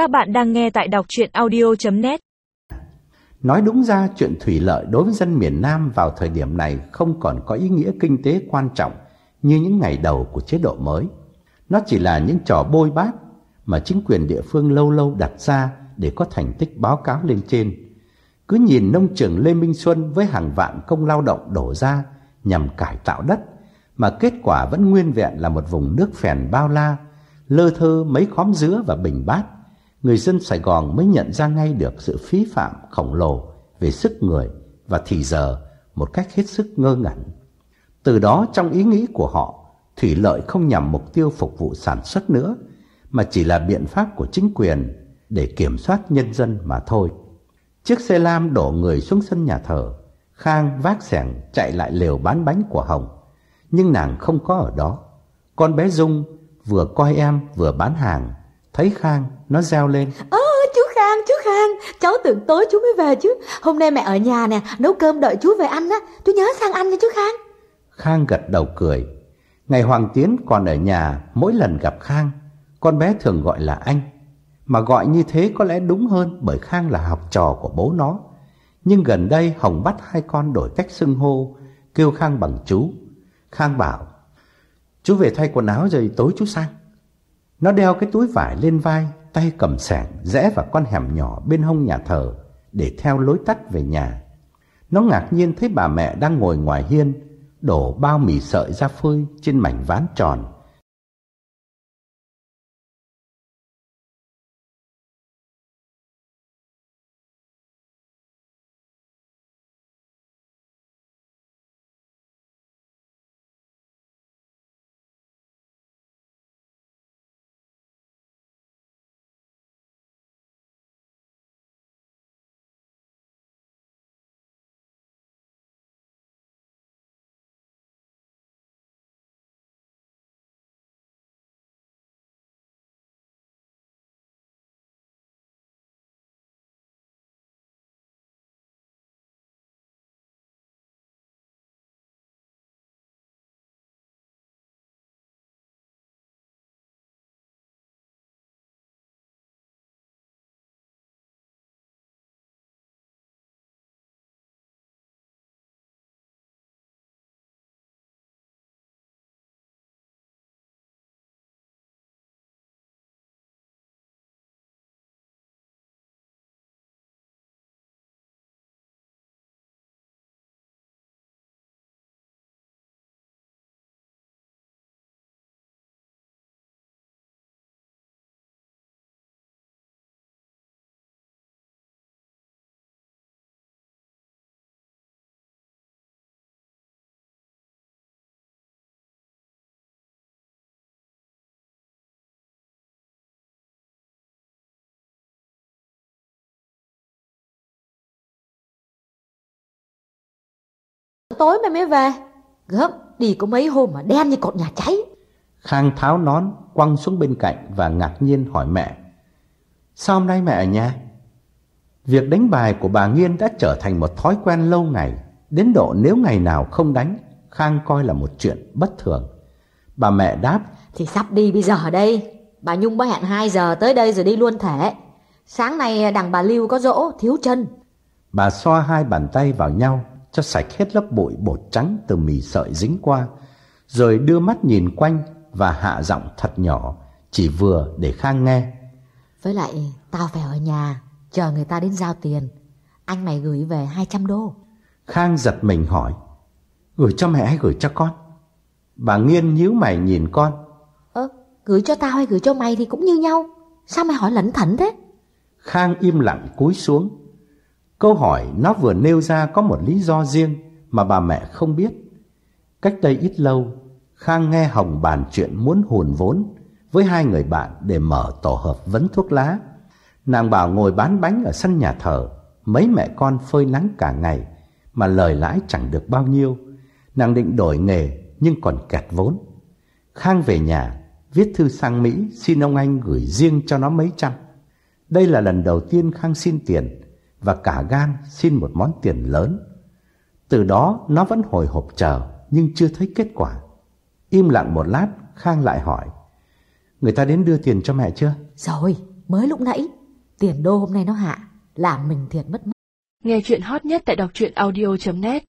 Các bạn đang nghe tại đọc chuyện audio.net Nói đúng ra chuyện thủy lợi đối với dân miền Nam vào thời điểm này không còn có ý nghĩa kinh tế quan trọng như những ngày đầu của chế độ mới. Nó chỉ là những trò bôi bát mà chính quyền địa phương lâu lâu đặt ra để có thành tích báo cáo lên trên. Cứ nhìn nông trường Lê Minh Xuân với hàng vạn công lao động đổ ra nhằm cải tạo đất mà kết quả vẫn nguyên vẹn là một vùng nước phèn bao la, lơ thơ mấy khóm dứa và bình bát người dân Sài Gòn mới nhận ra ngay được sự phí phạm khổng lồ về sức người và thì giờ một cách hết sức ngơ ngẩn. Từ đó trong ý nghĩ của họ, thủy lợi không nhằm mục tiêu phục vụ sản xuất nữa, mà chỉ là biện pháp của chính quyền để kiểm soát nhân dân mà thôi. Chiếc xe lam đổ người xuống sân nhà thờ, Khang vác xẻng chạy lại lều bán bánh của Hồng, nhưng nàng không có ở đó. Con bé Dung vừa coi em vừa bán hàng, thấy Khang nó reo lên. Ơ chú Khang chú Khang Cháu tưởng tối chú mới về chứ. Hôm nay mẹ ở nhà nè Nấu cơm đợi chú về ăn á. Chú nhớ sang ăn nha chú Khang. Khang gật đầu cười. Ngày Hoàng Tiến còn ở nhà Mỗi lần gặp Khang Con bé thường gọi là anh. Mà gọi như thế có lẽ đúng hơn Bởi Khang là học trò của bố nó. Nhưng gần đây Hồng bắt hai con đổi cách xưng hô Kêu Khang bằng chú. Khang bảo Chú về thay quần áo rồi tối chú sang nó đeo cái túi vải lên vai tay cầm sẻng rẽ vào con hẻm nhỏ bên hông nhà thờ để theo lối tắt về nhà. Nó ngạc nhiên thấy bà mẹ đang ngồi ngoài hiên, đổ bao mì sợi ra phơi trên mảnh ván tròn Tối mày mới về. Gớm đi có mấy hôm mà đen như cột nhà cháy. Khang tháo nón quăng xuống bên cạnh và ngạc nhiên hỏi mẹ Sao hôm nay mẹ ở nhà? Việc đánh bài của bà Nghiên đã trở thành một thói quen lâu ngày. Đến độ nếu ngày nào không đánh Khang coi là một chuyện bất thường. Bà mẹ đáp Thì sắp đi bây giờ đây. Bà Nhung có hẹn 2 giờ tới đây rồi đi luôn thể Sáng nay đằng bà Lưu có dỗ thiếu chân. Bà xoa hai bàn tay vào nhau cho sạch hết lớp bụi bột trắng từ mì sợi dính qua, rồi đưa mắt nhìn quanh và hạ giọng thật nhỏ, chỉ vừa để Khang nghe. Với lại, tao phải ở nhà, chờ người ta đến giao tiền. Anh mày gửi về 200 đô. Khang giật mình hỏi, gửi cho mẹ hay gửi cho con? Bà nghiên nhíu mày nhìn con. Ơ, gửi cho tao hay gửi cho mày thì cũng như nhau. Sao mày hỏi lẩn thẩn thế? Khang im lặng cúi xuống, Câu hỏi nó vừa nêu ra có một lý do riêng mà bà mẹ không biết. Cách đây ít lâu, Khang nghe Hồng bàn chuyện muốn hùn vốn với hai người bạn để mở tổ hợp vấn thuốc lá. Nàng bảo ngồi bán bánh ở sân nhà thờ, mấy mẹ con phơi nắng cả ngày mà lời lãi chẳng được bao nhiêu. Nàng định đổi nghề nhưng còn kẹt vốn. Khang về nhà, viết thư sang Mỹ xin ông anh gửi riêng cho nó mấy trăm. Đây là lần đầu tiên Khang xin tiền và cả gan xin một món tiền lớn. Từ đó nó vẫn hồi hộp chờ nhưng chưa thấy kết quả. Im lặng một lát, Khang lại hỏi. Người ta đến đưa tiền cho mẹ chưa? Rồi, Mới lúc nãy, tiền đô hôm nay nó hạ, làm mình thiệt mất mát. Nghe chuyện hot nhất tại đọc truyện audio.net